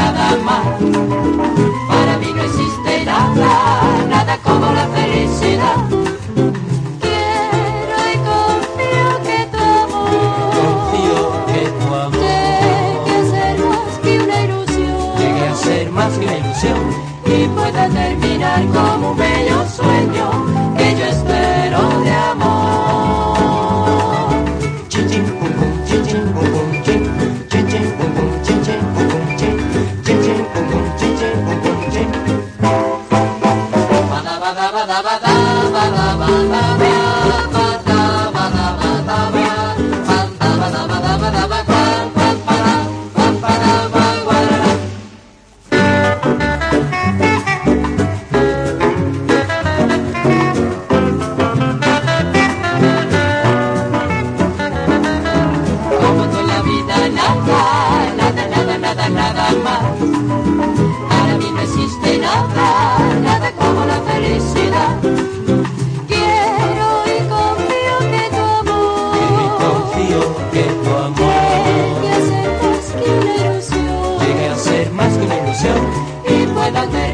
nada más. Para mí no existe nada, nada como la felicidad. Quiero y confío que tu amor, confío que tu amor llegue a ser más que una ilusión, llegue a ser más que una ilusión y pueda terminar como un bello sueño. ba da ba da ba ser más que una ilusión y puedan tener